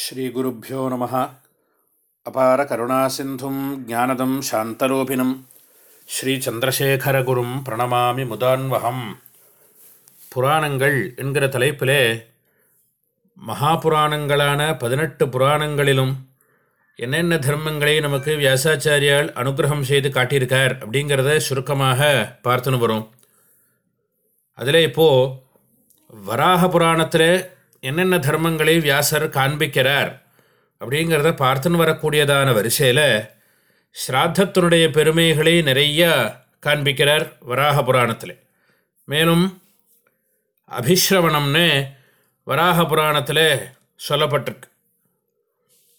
ஸ்ரீகுருப்போ நம. அபார கருணாசிந்தும் ஜானதம் சாந்தரூபிணம் ஸ்ரீச்சந்திரசேகரகுரும் பிரணமாமி முதான்வகம் புராணங்கள் என்கிற தலைப்பிலே மகாபுராணங்களான பதினெட்டு புராணங்களிலும் என்னென்ன தர்மங்களை நமக்கு வியாசாச்சாரியால் அனுகிரகம் செய்து காட்டியிருக்கார் அப்படிங்கிறத சுருக்கமாக பார்த்துன்னு வரும். அதில் இப்போது வராக புராணத்தில் என்னென்ன தர்மங்களை வியாசர் காண்பிக்கிறார் அப்படிங்கிறத பார்த்துன்னு வரக்கூடியதான வரிசையில் ஸ்ராத்தத்தினுடைய பெருமைகளை நிறையா காண்பிக்கிறார் வராக புராணத்தில். மேலும் அபிஸ்ரவணம்னு வராக புராணத்தில் சொல்லப்பட்டிருக்கு.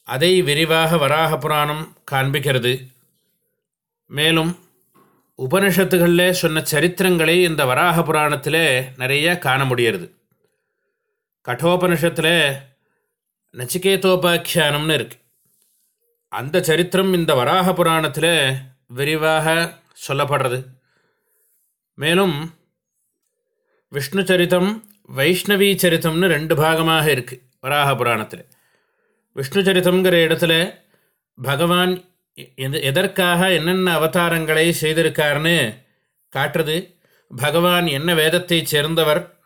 அதை விரிவாக வராக புராணம் காண்பிக்கிறது. மேலும் உபனிஷத்துகளில் சொன்ன சரித்திரங்களை இந்த வராக புராணத்தில் நிறைய காண முடிகிறது. கட்டோபனிஷத்தில் நச்சிகேதோபாக்கியானம்னு இருக்குது அந்த சரித்திரம் இந்த வராக புராணத்தில் விரிவாக சொல்லப்படுறது. மேலும் விஷ்ணு சரித்தம் வைஷ்ணவி சரித்தம்னு ரெண்டு பாகமாக இருக்குது வராக புராணத்தில். விஷ்ணு சரித்தம்ங்கிற இடத்துல பகவான் எது எதற்காக என்னென்ன அவதாரங்களை செய்திருக்காருன்னு காட்டுறது பகவான் என்ன வேதத்தைச் சேர்ந்தவர்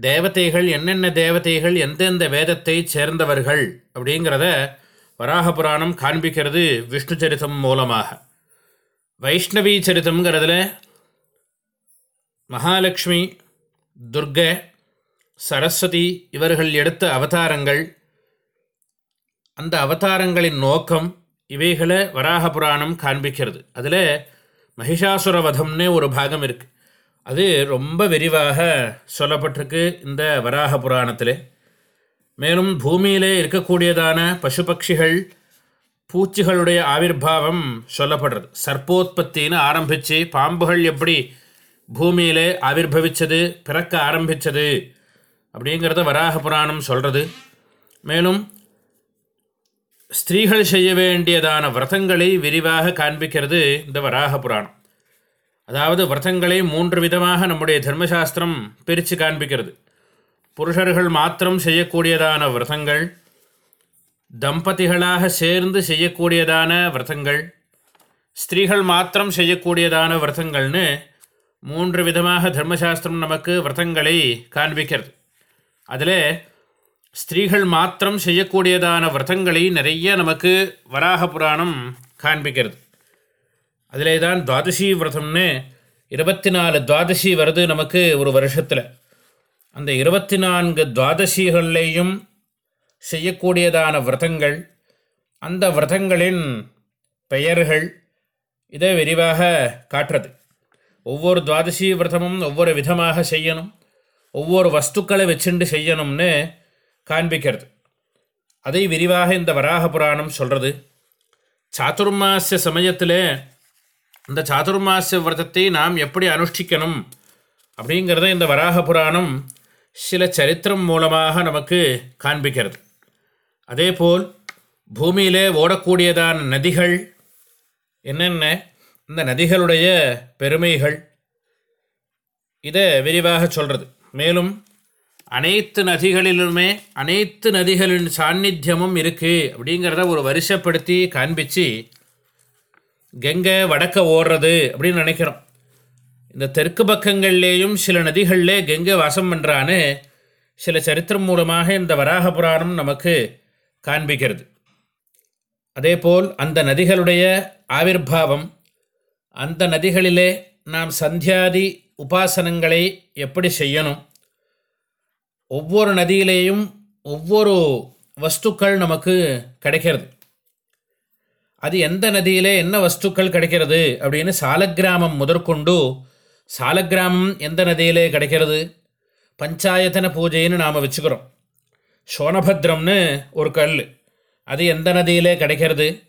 தேவதைகள் என்னென்ன தேவதைகள் எந்தெந்த வேதத்தை சேர்ந்தவர்கள் அப்படிங்கிறத வராக புராணம் காண்பிக்கிறது விஷ்ணு சரித்தம் மூலமாக. வைஷ்ணவி சரித்தம்ங்கிறதுல மகாலட்சுமி துர்க சரஸ்வதி இவர்கள் எடுத்த அவதாரங்கள். அந்த அவதாரங்களின் நோக்கம் இவைகளை வராக புராணம் காண்பிக்கிறது. அதில் மகிஷாசுரவதம்னே ஒரு பாகம் இருக்குது அது ரொம்ப விரிவாக சொல்லப்பட்டிருக்கு இந்த வராக புராணத்தில். மேலும் பூமியிலே இருக்கக்கூடியதான பசு பட்சிகள் பூச்சிகளுடைய ஆவிர்வாவம் சொல்லப்படுறது. சர்ப்போத்பத்தின்னு ஆரம்பித்து பாம்புகள் எப்படி பூமியிலே ஆவிர்வவிச்சது பிறக்க ஆரம்பித்தது அப்படிங்கிறத வராக புராணம் சொல்கிறது மேலும் ஸ்திரீகள் செய்ய வேண்டியதான விரதங்களை விரிவாக காண்பிக்கிறது இந்த வராக புராணம். அதாவது விரதங்களை மூன்று விதமாக நம்முடைய தர்மசாஸ்திரம் பிரித்து காண்பிக்கிறது. புருஷர்கள் மாத்திரம் செய்யக்கூடியதான விரதங்கள் தம்பதிகளாக சேர்ந்து செய்யக்கூடியதான விரதங்கள் ஸ்திரீகள் மாத்திரம் செய்யக்கூடியதான விரதங்கள்னு மூன்று விதமாக தர்மசாஸ்திரம் நமக்கு விரதங்களை காண்பிக்கிறது. அதில் ஸ்திரீகள் மாத்திரம் செய்யக்கூடியதான விரதங்களை நிறைய நமக்கு வராக புராணம் காண்பிக்கிறது. அதிலே தான் துவாதசி விரதம்னு இருபத்தி நாலு துவாதசி வருது நமக்கு ஒரு வருஷத்தில். அந்த இருபத்தி நான்கு துவாதசிகள்லேயும் செய்யக்கூடியதான விரதங்கள் அந்த விரதங்களின் பெயர்கள் இதை விரிவாக காட்டுறது. ஒவ்வொரு துவாதசி விரதமும் ஒவ்வொரு விதமாக செய்யணும் ஒவ்வொரு வஸ்துக்களை வச்சுண்டு செய்யணும்னு காண்பிக்கிறது. அதை விரிவாக இந்த வராக புராணம் சொல்கிறது சாதுர்மாசிய சமயத்தில் இந்த சாதுர்மாசிய விரதத்தை நாம் எப்படி அனுஷ்டிக்கணும் அப்படிங்கிறத இந்த வராக புராணம் சில சரித்திரம் மூலமாக நமக்கு காண்பிக்கிறது. அதேபோல் பூமியிலே ஓடக்கூடியதான நதிகள் என்னென்ன? இந்த நதிகளுடைய பெருமைகள். இதை விரிவாக சொல்கிறது மேலும் அனைத்து நதிகளிலுமே அனைத்து நதிகளின் சாநித்தியமும் இருக்குது அப்படிங்கிறத ஒரு வரிசைப்படுத்தி காண்பித்து கங்கை வடக்க ஓடுறது அப்படின்னு நினைக்கிறோம். இந்த தெற்கு பக்கங்கள்லேயும் சில நதிகளிலே கங்கை வாசம் பண்ணுறான்னு சில சரித்திரம் மூலமாக இந்த வராக புராணம் நமக்கு காண்பிக்கிறது. அதேபோல் அந்த நதிகளுடைய ஆவிர்வாவம் அந்த நதிகளிலே நாம் சந்தியாதி உபாசனங்களை எப்படி செய்யணும்? ஒவ்வொரு நதியிலேயும் ஒவ்வொரு வஸ்துக்கள் நமக்கு கிடைக்கிறது. அது எந்த நதியிலே என்ன வஸ்துக்கள் கிடைக்கிறது அப்படின்னு சாலக்கிராமம் முதற்கொண்டு சாலக்கிராமம் எந்த நதியிலே கிடைக்கிறது? பஞ்சாயத்தன பூஜைன்னு நாம் வச்சுக்கிறோம். சோனபத்ரம்னு ஒரு கல் அது எந்த நதியிலே கிடைக்கிறது?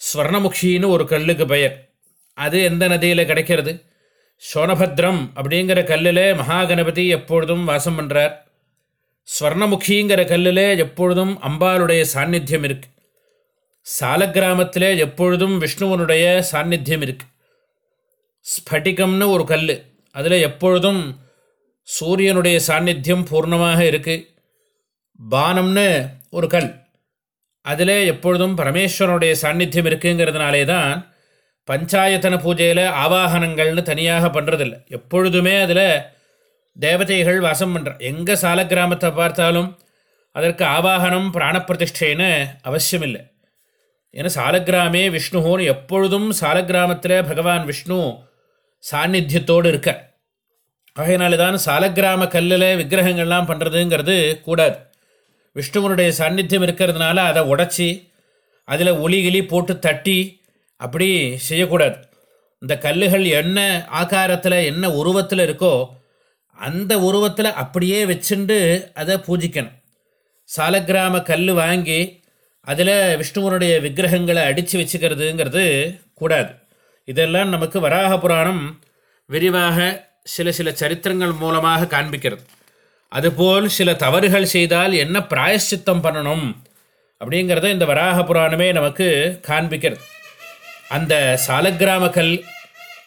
ஸ்வர்ணமுகின்னு ஒரு கல்லுக்கு பெயர். அது எந்த நதியில் கிடைக்கிறது? சோனபத்ரம் அப்படிங்கிற கல்லில் மகாகணபதி எப்பொழுதும் வாசம் பண்ணுறார் ஸ்வர்ணமுகிங்கிற கல்லில் எப்பொழுதும் அம்பாளுடைய சாநித்தியம் இருக்குது சால கிராமத்தில் எப்பொழுதும் விஷ்ணுவனுடைய சாநித்தியம் இருக்குது ஸ்பட்டிகம்னு ஒரு கல் அதில் எப்பொழுதும் சூரியனுடைய சாநித்தியம் பூர்ணமாக இருக்குது பானம்னு ஒரு கல். அதில் எப்பொழுதும் பரமேஸ்வரனுடைய சாநித்தியம் இருக்குங்கிறதுனாலே தான் பஞ்சாயத்தன பூஜையில் ஆவாகனங்கள்னு தனியாக பண்ணுறதில்ல எப்பொழுதுமே அதில் தேவதைகள் வாசம் பண்ணுற எங்கே சால கிராமத்தை பார்த்தாலும் அதற்கு ஆவாகனம் பிராணப்பிரதிஷ்டைன்னு அவசியமில்லை. ஏன்னா சாலக்கிராமே விஷ்ணுன்னு எப்பொழுதும் சாலக்கிராமத்தில் பகவான் விஷ்ணு சாநித்தியத்தோடு இருக்க. ஆகையினால தான் சாலக்கிராம கல்லில் விக்கிரகங்கள்லாம் பண்ணுறதுங்கிறது கூடாது. விஷ்ணுவனுடைய சாநித்தியம் இருக்கிறதுனால அதை உடச்சி அதில் ஒலி கிளி போட்டு தட்டி அப்படி செய்யக்கூடாது. இந்த கல்லுகள் என்ன ஆகாரத்தில் என்ன உருவத்தில் இருக்கோ அந்த உருவத்தில் அப்படியே வச்சுண்டு அதை பூஜிக்கணும். சாலக்கிராம கல் வாங்கி அதில் விஷ்ணுவனுடைய விக்கிரகங்களை அடித்து வச்சுக்கிறதுங்கிறது கூடாது. இதெல்லாம் நமக்கு வராக புராணம் விரிவாக சில சில சரித்திரங்கள் மூலமாக காண்பிக்கிறது. அதுபோல் சில தவறுகள் செய்தால் என்ன பிராயஷ்சித்தம் பண்ணணும் அப்படிங்கிறத இந்த வராக புராணமே நமக்கு காண்பிக்கிறது. அந்த சாலக்கிராம கல்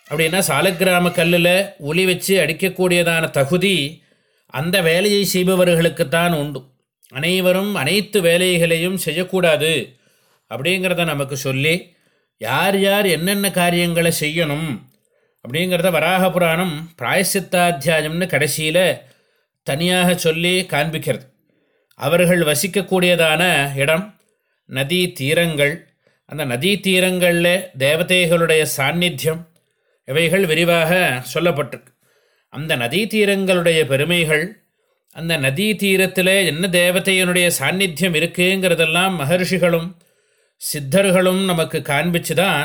அப்படின்னா சாலக்கிராம கல்லில் ஒளி வச்சு அடிக்கக்கூடியதான தகுதி அந்த வேலையை செய்பவர்களுக்குத்தான் உண்டு. அனைவரும் அனைத்து வேலைகளையும் செய்யக்கூடாது அப்படிங்கிறத நமக்கு சொல்லி யார் யார் என்னென்ன காரியங்களை செய்யணும் அப்படிங்கிறத வராக புராணம் பிராயசித்தாத்தியாயம்னு கடைசியில் தனியாக சொல்லி காண்பிக்கிறது. அவர்கள் வசிக்கக்கூடியதான இடம் நதி தீரங்கள். அந்த நதி தீரங்களில் தேவதைகளுடைய சாநித்தியம் இவைகள் விரிவாக சொல்லப்பட்டிருக்கு. அந்த நதி தீரங்களுடைய பெருமைகள் அந்த நதி தீரத்தில் என்ன தேவதையினுடைய சாநித்தியம் இருக்குங்கிறதெல்லாம் மகர்ஷிகளும் சித்தர்களும் நமக்கு காண்பிச்சு தான்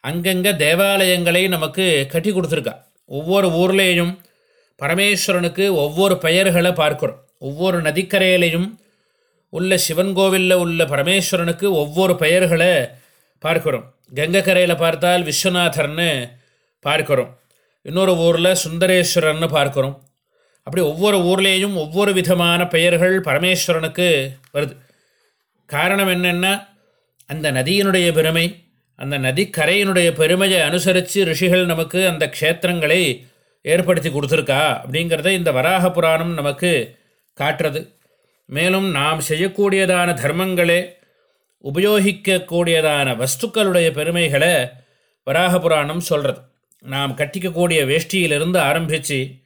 அங்கங்கே தேவாலயங்களை நமக்கு கட்டி கொடுத்துருக்கா. ஒவ்வொரு ஊர்லேயும் பரமேஸ்வரனுக்கு ஒவ்வொரு பெயர்களை பார்க்குறோம். ஒவ்வொரு நதிக்கரையிலையும் உள்ள சிவன் கோவிலில் உள்ள பரமேஸ்வரனுக்கு ஒவ்வொரு பெயர்களை பார்க்குறோம். கங்கக்கரையில் பார்த்தால் விஸ்வநாதர்னு பார்க்குறோம். இன்னொரு ஊரில் சுந்தரேஸ்வரர்னு பார்க்குறோம். அப்படி ஒவ்வொரு ஊர்லேயும் ஒவ்வொரு விதமான பெயர்கள் பரமேஸ்வரனுக்கு வருது. காரணம் என்னென்னா? அந்த நதியினுடைய பெருமை அந்த நதிக்கரையினுடைய பெருமையை அனுசரித்து ரிஷிகள் நமக்கு அந்த க்ஷேத்திரங்களை ஏற்படுத்தி கொடுத்துருக்கா அப்படிங்கிறத இந்த வராக புராணம் நமக்கு காட்டுறது. மேலும் நாம் செய்யக்கூடியதான தர்மங்களே உபயோகிக்கக்கூடியதான வஸ்துக்களுடைய பெருமைகளை வராக புராணம் சொல்கிறது நாம் கட்டிக்கக்கூடிய வேஷ்டியிலிருந்து ஆரம்பித்து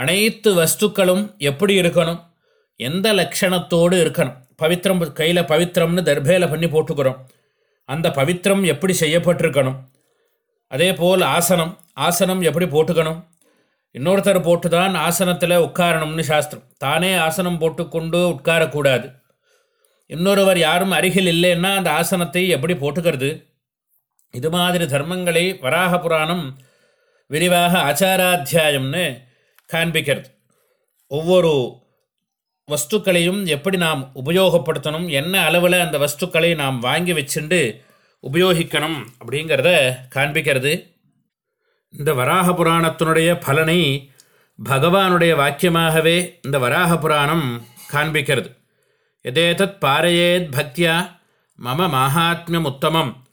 அனைத்து வஸ்துக்களும் எப்படி இருக்கணும்? எந்த லட்சணத்தோடு இருக்கணும்? பவித்திரம் கையில் பவித்திரம்னு தர்பேல பண்ணி போட்டுக்கிறோம். அந்த பவித்திரம் எப்படி செய்யப்பட்டிருக்கணும்? அதே போல் ஆசனம். ஆசனம் எப்படி போட்டுக்கணும்? இன்னொருத்தர் போட்டு தான் ஆசனத்தில் உட்காரணும்னு சாஸ்திரம். தானே ஆசனம் போட்டுக்கொண்டு உட்காரக்கூடாது. இன்னொருவர் யாரும் அருகில் இல்லைன்னா அந்த ஆசனத்தை எப்படி போட்டுக்கிறது? இது மாதிரி தர்மங்களை வராக புராணம் விரிவாக ஆச்சாராத்தியாயம்னு காண்பிக்கிறது. ஒவ்வொரு வஸ்துக்களையும் எப்படி நாம் உபயோகப்படுத்தணும் என்ன அளவில் அந்த வஸ்துக்களை நாம் வாங்கி வச்சுண்டு உபயோகிக்கணும் அப்படிங்கிறத காண்பிக்கிறது. இந்த வராக புராணத்தினுடைய பலனை பகவானுடைய வாக்கியமாகவே இந்த வராக புராணம் காண்பிக்கிறது. எதேதத் பாரயேத் பக்தியா மம மாஹாத்மியம் உத்தமம்.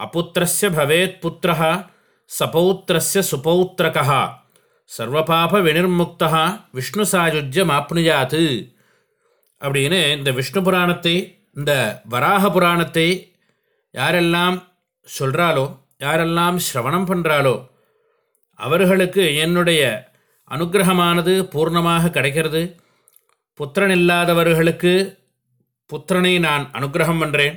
அபுத்திரஸ்ய பவேத் புத்திரா சபௌத்திரஸ்ய சுபௌத்திரகா சர்வபாப வினிர்முக்தா விஷ்ணு சாயுஜ்யம் ஆப்னுஜாத்து அப்படின்னு இந்த விஷ்ணு புராணத்தை இந்த வராக புராணத்தை யாரெல்லாம் சொல்கிறாலோ யாரெல்லாம் ஸ்ரவணம் பண்ணுறாலோ அவர்களுக்கு என்னுடைய அனுகிரகமானது பூர்ணமாக கிடைக்கிறது. புத்திரன் இல்லாதவர்களுக்கு புத்திரனை நான் அனுகிரகம் பண்ணுறேன்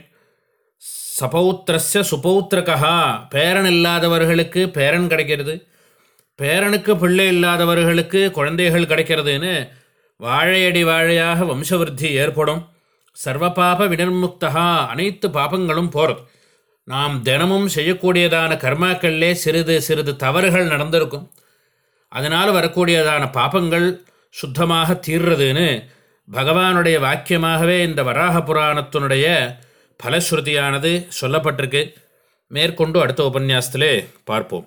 சபௌத்திரஸ்ய சுபௌத்திரகா பேரன் இல்லாதவர்களுக்கு பேரன் கிடைக்கிறது. பேரனுக்கு பிள்ளை இல்லாதவர்களுக்கு குழந்தைகள் கிடைக்கிறதுன்னு வாழையடி வாழையாக வம்சவருத்தி ஏற்படும். சர்வபாப வினிர்முக்தா அனைத்து பாபங்களும் போகிறது நாம் தினமும் செய்யக்கூடியதான கர்மாக்கள்லே சிறிது சிறிது தவறுகள் நடந்திருக்கும். அதனால் வரக்கூடியதான பாபங்கள் சுத்தமாக தீர்றதுன்னு பகவானுடைய வாக்கியமாகவே இந்த வராக புராணத்தினுடைய பலஸ்ருதியானது சொல்லப்பட்டிருக்கு. மேற்கொண்டு அடுத்த உபன்யாசத்திலே பார்ப்போம்.